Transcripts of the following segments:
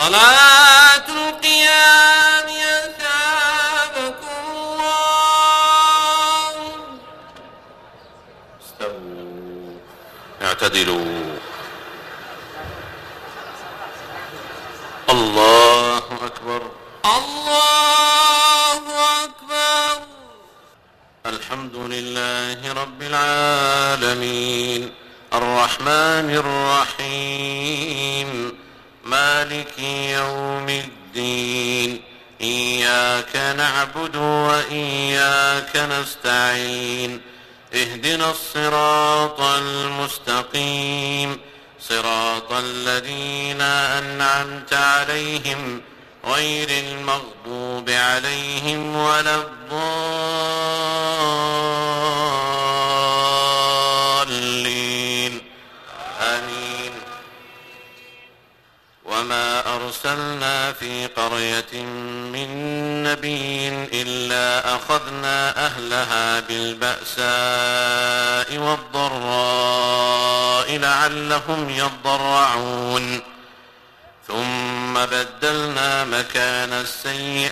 Salat!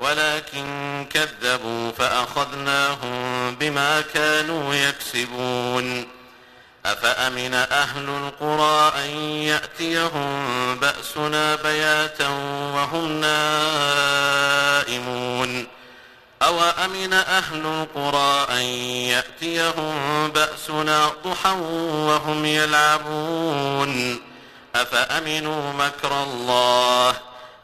ولكن كذبوا فأخذناهم بما كانوا يكسبون. أفأمن أهل القرى أن يأتيهم بأسنا بياتا وهم نائمون؟ أو أمن أهل القرى أن يأتيهم بأسنا ضحى وهم يلعبون؟ أفأمنوا مكر الله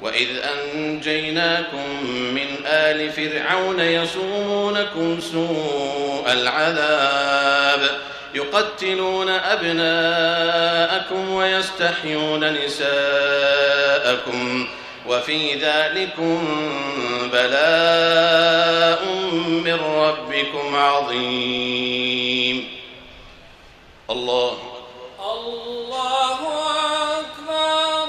وإذ أنجيناكم من آل فرعون يسومونكم سوء العذاب يقتلون أبناءكم ويستحيون نساءكم وفي ذلكم بلاء من ربكم عظيم. الله الله أكبر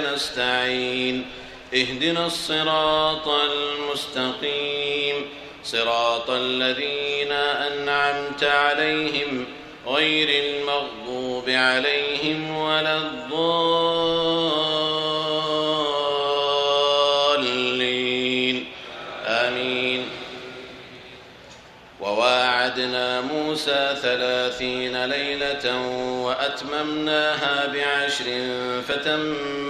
نستعين. اهدنا الصراط المستقيم. صراط الذين أنعمت عليهم غير المغضوب عليهم ولا الضالين. آمين. وواعدنا موسى ثلاثين ليلة وأتممناها بعشر فتم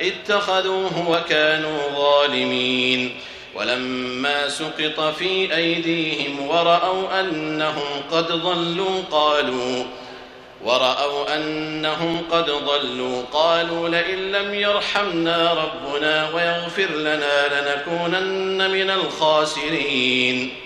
اتخذوه وكانوا ظالمين ولما سقط في أيديهم ورأوا أنهم قد ضلوا قالوا ورأوا أنهم قد ضلوا قالوا لئن لم يرحمنا ربنا ويغفر لنا لنكونن من الخاسرين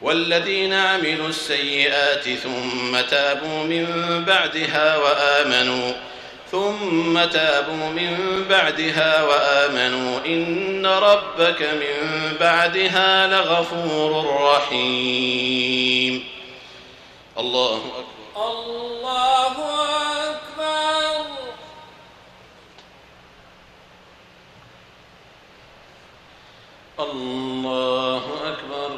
والذين عملوا السيئات ثم تابوا من بعدها وآمنوا ثم تابوا من بعدها وآمنوا. إن ربك من بعدها لغفور رحيم. الله أكبر. الله أكبر. الله أكبر.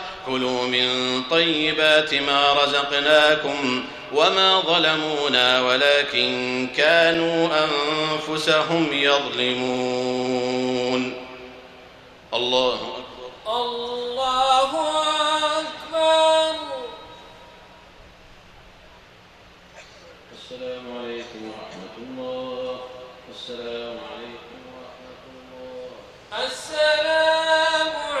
كلوا من طيبات ما رزقناكم وما ظلمونا ولكن كانوا أنفسهم يظلمون. الله أكبر. الله أكبر. السلام عليكم ورحمة الله. السلام عليكم ورحمة الله. السلام عليكم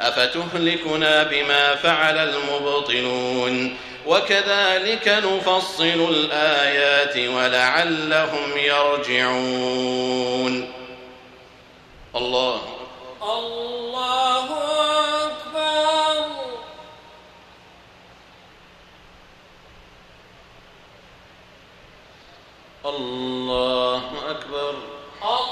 أفتهلكنا بما فعل المبطلون؟ وكذلك نفصل الآيات ولعلهم يرجعون. الله. الله أكبر. الله أكبر. الله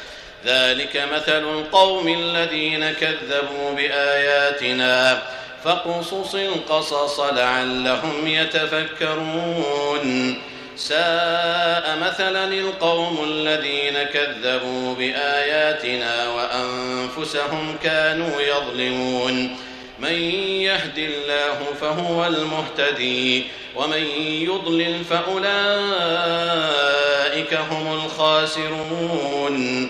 ذلك مثل القوم الذين كذبوا بآياتنا. فاقصص القصص لعلهم يتفكرون. ساء مثلا القوم الذين كذبوا بآياتنا وأنفسهم كانوا يظلمون. من يهد الله فهو المهتدي ومن يضلل فأولئك هم الخاسرون.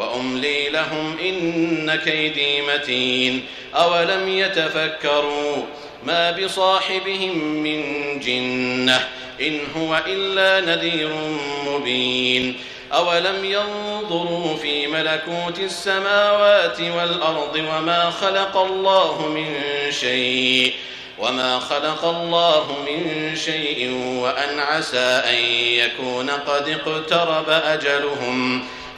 وأملي لهم إن كيدي متين. أولم يتفكروا ما بصاحبهم من جنة إن هو إلا نذير مبين. أولم ينظروا في ملكوت السماوات والأرض وما خلق الله من شيء وما خلق الله من شيء وأن عسى أن يكون قد اقترب أجلهم.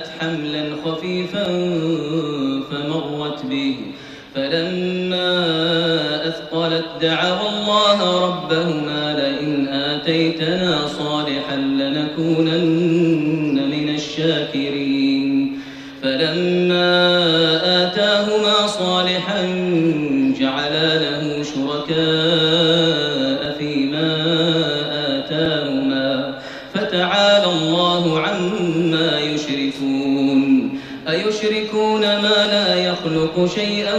حملت حملا خفيفا فمرت به. فلما أثقلت دعوا الله ربهما لئن آتيتنا صالحا لنكونن من الشاكرين. فلما آتاهما صالحا يخلق شيئا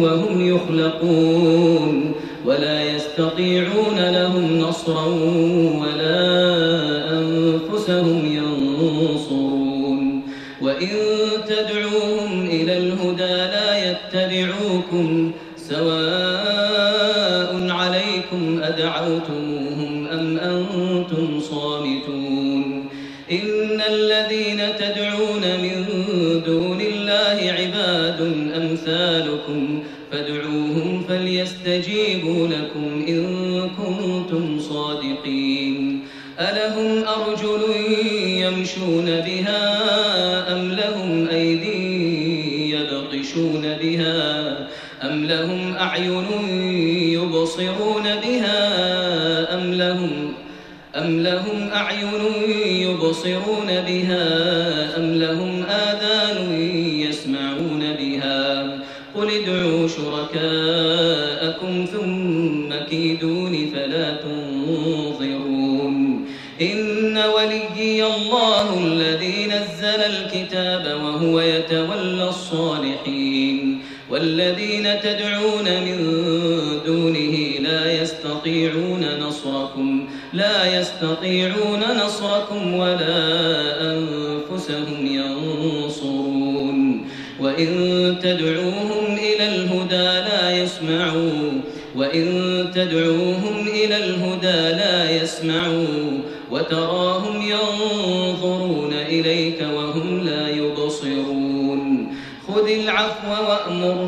وهم يخلقون ولا يستطيعون لهم نصرا ولا أنفسهم ينصرون. وإن تدعوهم إلى الهدى لا يتبعوكم سواء عليكم أدعوتموهم فليستجيبوا لكم إن كنتم صادقين. ألهم أرجل يمشون بها أم لهم أيدي يبطشون بها أم لهم أعين يبصرون بها أم لهم أم لهم أعين يبصرون بها تدعون من دونه لا يستطيعون نصركم لا يستطيعون نصركم ولا أنفسهم ينصرون. وإن تدعوهم إلى الهدى لا يسمعوا وإن تدعوهم إلى الهدى لا يسمعوا. وتراهم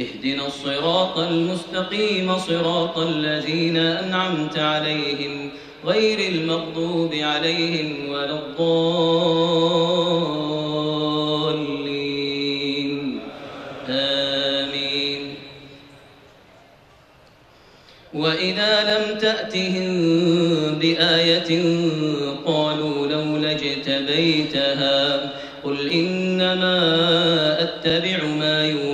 اهدنا الصراط المستقيم صراط الذين أنعمت عليهم غير المغضوب عليهم ولا الضالين. آمين. وإذا لم تأتهم بآية قالوا لولا اجتبيتها قل إنما أتبع ما يوحى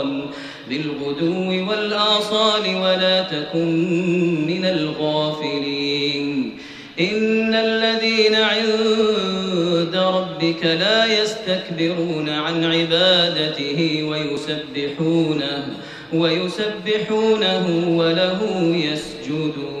بالغدو والآصال ولا تكن من الغافلين. إن الذين عند ربك لا يستكبرون عن عبادته ويسبحونه ويسبحونه وله يسجدون.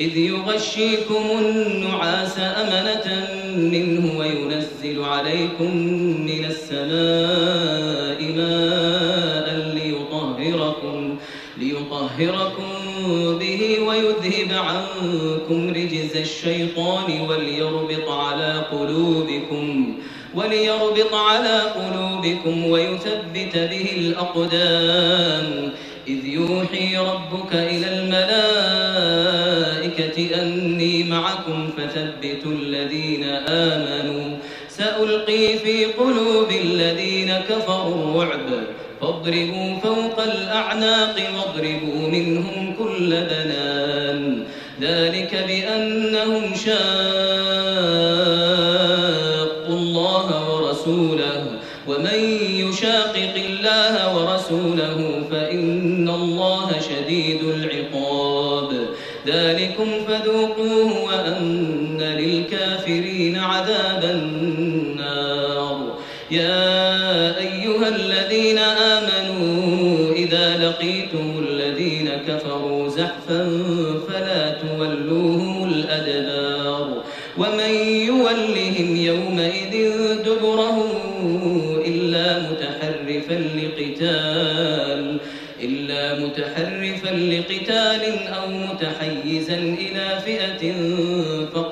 إذ يغشيكم النعاس أمنة منه وينزل عليكم من السماء ماء ليطهركم ليطهركم به ويذهب عنكم رجز الشيطان وليربط على قلوبكم وليربط على قلوبكم ويثبت به الأقدام. إذ يوحي ربك إلى الملائكة أني معكم فثبتوا الذين آمنوا. سألقي في قلوب الذين كفروا الرعب. فاضربوا فوق الأعناق واضربوا منهم كل بنان. ذلك بأنهم شاقوا الله ورسوله. ومن يشاقق الله ورسوله ذلكم فذوقوه وأن للكافرين عذاب النار. يا أيها الذين آمنوا إذا لقيتم الذين كفروا زحفا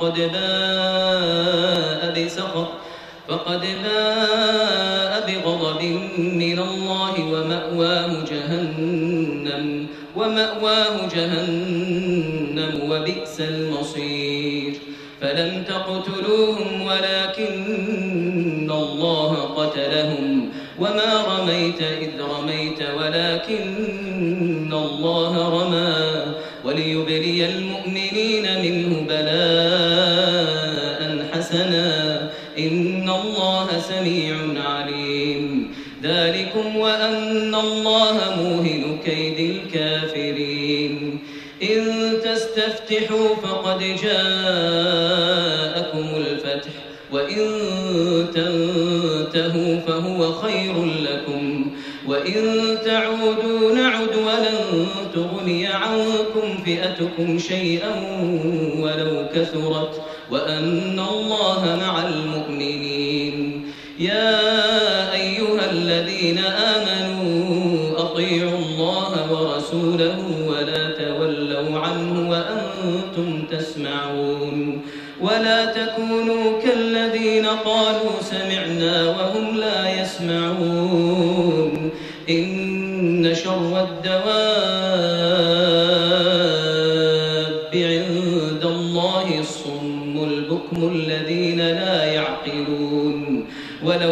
فقد باء بسخط فقد باء بغضب من الله ومأواه جهنم ومأواه جهنم وبئس المصير. فلم تقتلوهم ولكن الله قتلهم. وما رميت إذ رميت ولكن فئتكم شيئا ولو كثرت وأن الله مع المؤمنين.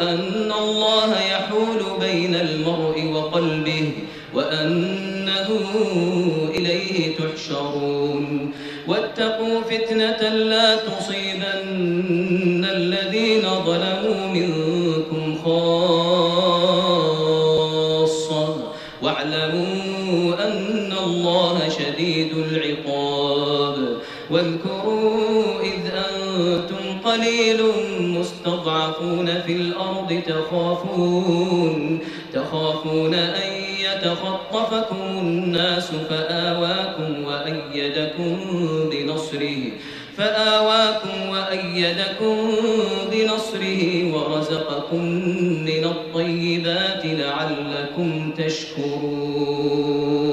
أن الله يحول بين المرء وقلبه وأنه إليه تحشرون. واتقوا فتنة لا تصيبن مستضعفون في الأرض تخافون تخافون أن يتخطفكم الناس فآواكم وأيدكم بنصره فآواكم وأيدكم بنصره ورزقكم من الطيبات لعلكم تشكرون.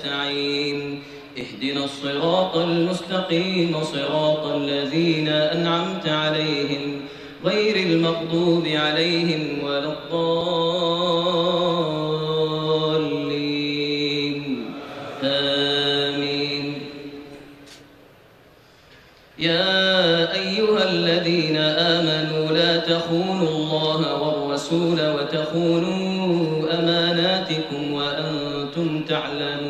نستعين. اهدنا الصراط المستقيم صراط الذين أنعمت عليهم غير المغضوب عليهم ولا الضالين. آمين. يا أيها الذين آمنوا لا تخونوا الله والرسول وتخونوا أماناتكم وأنتم تعلمون.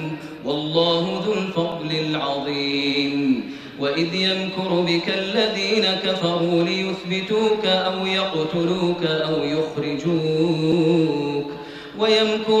يقتلوك أو يخرجوك ويمكرون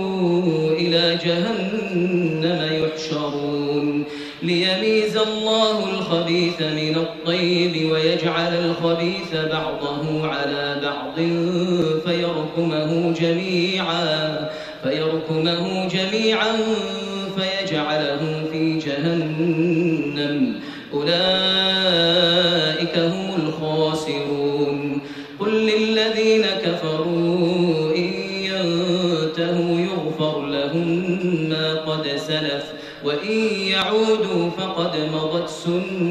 بعضه على بعض فيركمه جميعا فيركمه جميعا فيجعله في جهنم. أولئك هم الخاسرون. قل للذين كفروا إن ينتهوا يغفر لهم ما قد سلف وإن يعودوا فقد مضت سنة.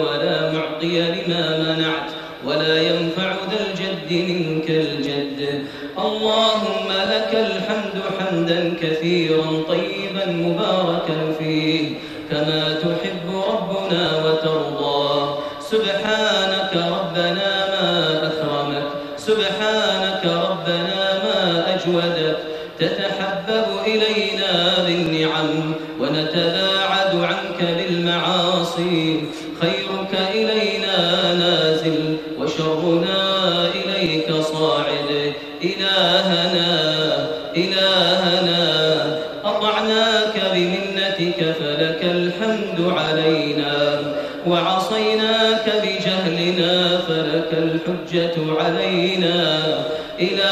ولا معطي لما منعت ولا ينفع ذا الجد منك الجد. اللهم لك الحمد حمدا كثيرا طيبا مباركا فيه. كما تحب ربنا وترضى. سبحانك ربنا ما أكرمك. سبحانك ربنا ما أجودك. تتحبب إلينا بالنعم ونتباعد عنك بالمعاصي. الحجة علينا إلى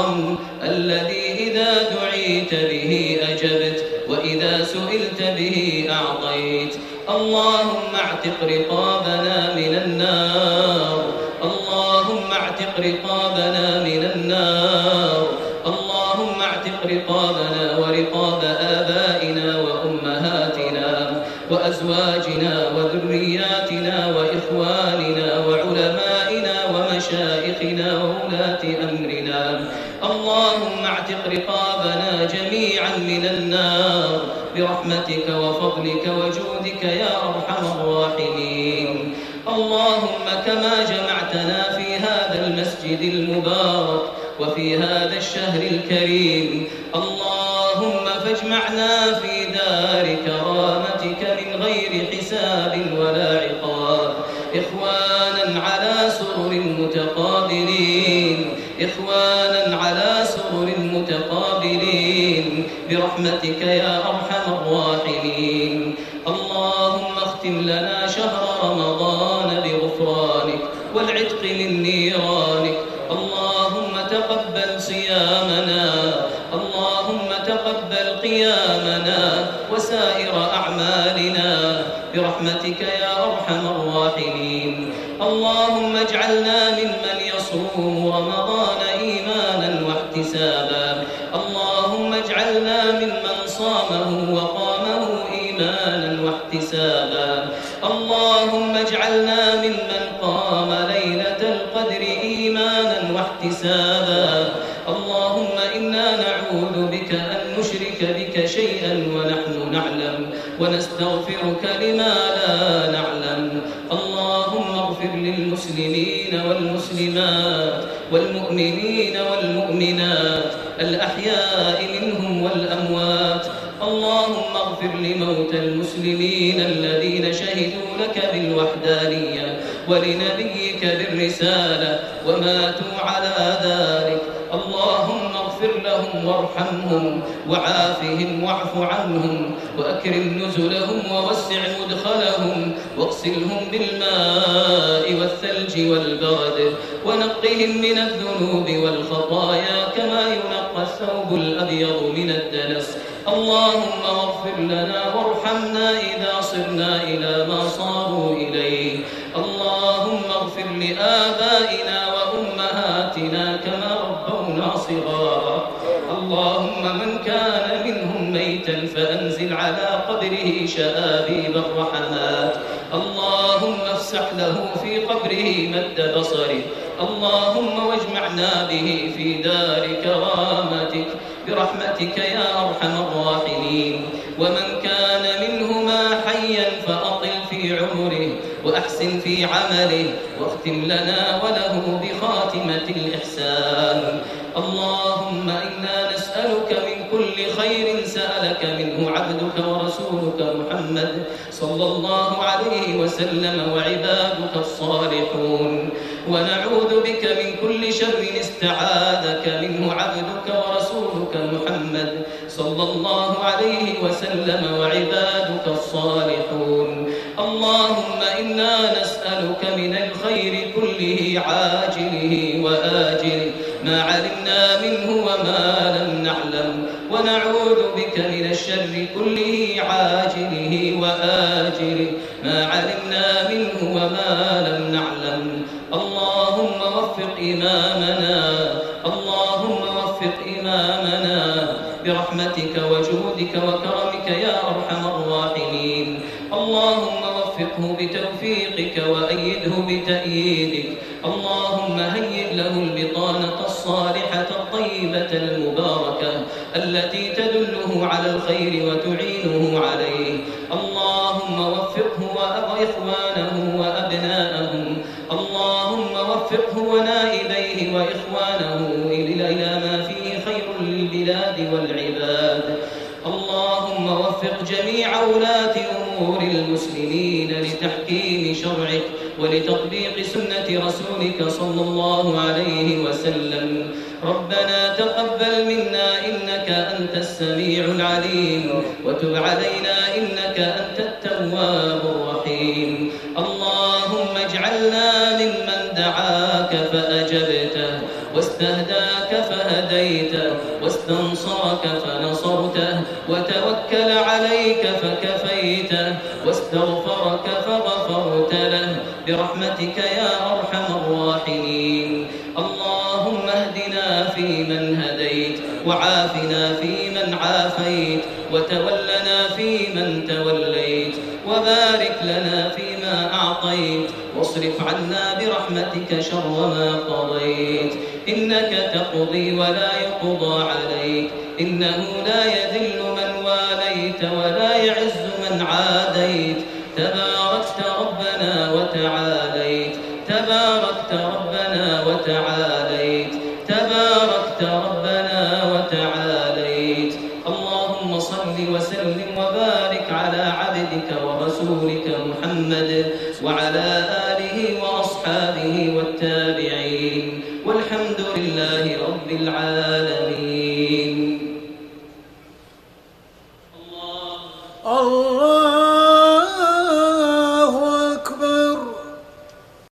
أعظم الذي إذا دعيت به أجبت وإذا سئلت به أعطيت. اللهم اعتق رقابنا من النار. اللهم اعتق رقابنا من النار. برحمتك وفضلك وجودك يا أرحم الراحمين. اللهم كما جمعتنا في هذا المسجد المبارك وفي هذا الشهر الكريم. اللهم فاجمعنا في دار كرامتك من غير حساب ولا عقاب. إخوانا على سرر متقابلين. إخوانا على سرر متقابلين. برحمتك يا أرحم ولنبيك بالرسالة وماتوا على ذلك. اللهم اغفر لهم وارحمهم وعافهم واعف عنهم وأكرم نزلهم ووسع مدخلهم واغسلهم بالماء والثلج والبرد ونقهم من الذنوب والخطايا كما ينقى الثوب الأبيض من الدنس. اللهم اغفر لنا وارحمنا إذا صرنا إلى ما اللهم اغفر لآبائنا وأمهاتنا كما ربونا صغارا. اللهم من كان منهم ميتا فأنزل على قبره شآبيب الرحمات. اللهم افسح له في قبره مد بصره. اللهم واجمعنا به في دار كرامتك. برحمتك يا أرحم الراحمين. ومن وأحسن في عمله واختم لنا وله بخاتمة الإحسان. اللهم إنا نسألك من كل خير سألك منه عبدك ورسولك محمد صلى الله عليه وسلم وعبادك الصالحون. ونعوذ بك من كل شر استعاذك منه عبدك ورسولك محمد صلى الله عليه وسلم وعبادك لم نعلم ونعوذ بك من الشر كله عاجله وآجله ما علمنا منه وما لم نعلم. اللهم وفق إمامنا اللهم وفق إمامنا. برحمتك وجودك وكرمك يا أرحم الراحمين. اللهم وفقه بتوفيقك وأيده بتأييدك. اللهم هيئ له البطانة الصالحة الطيبة المباركة التي تدله على الخير وتعينه عليه. اللهم وفقه وإخوانه وأبناءهم اللهم وفقه ونائبيه وإخوانه إلى ما فيه خير للبلاد والعباد. اللهم وفق جميع ولاة أمور المسلمين لتحكيم شرعك ولتطبيق سنة رسولك صلى الله عليه وسلم. ربنا تقبل منا إنك أنت السميع العليم وتب علينا إنك أنت التواب الرحيم. اللهم اجعلنا ممن دعاك فأجبته واستهداك فهديته واستنصرك فنصرته وتوكل عليك فكفيته واستغفرك فغفرت له برحمتك يا أرحم الراحمين. اللهم اهدنا فيمن هديت وعافنا فيمن عافيت وتولنا فيمن توليت وبارك لنا فيما أعطيت واصرف عنا برحمتك شر ما قضيت. إنك تقضي ولا يقضى عليك. إنه لا يذل من واليت ولا يعز من عاديت. تباركت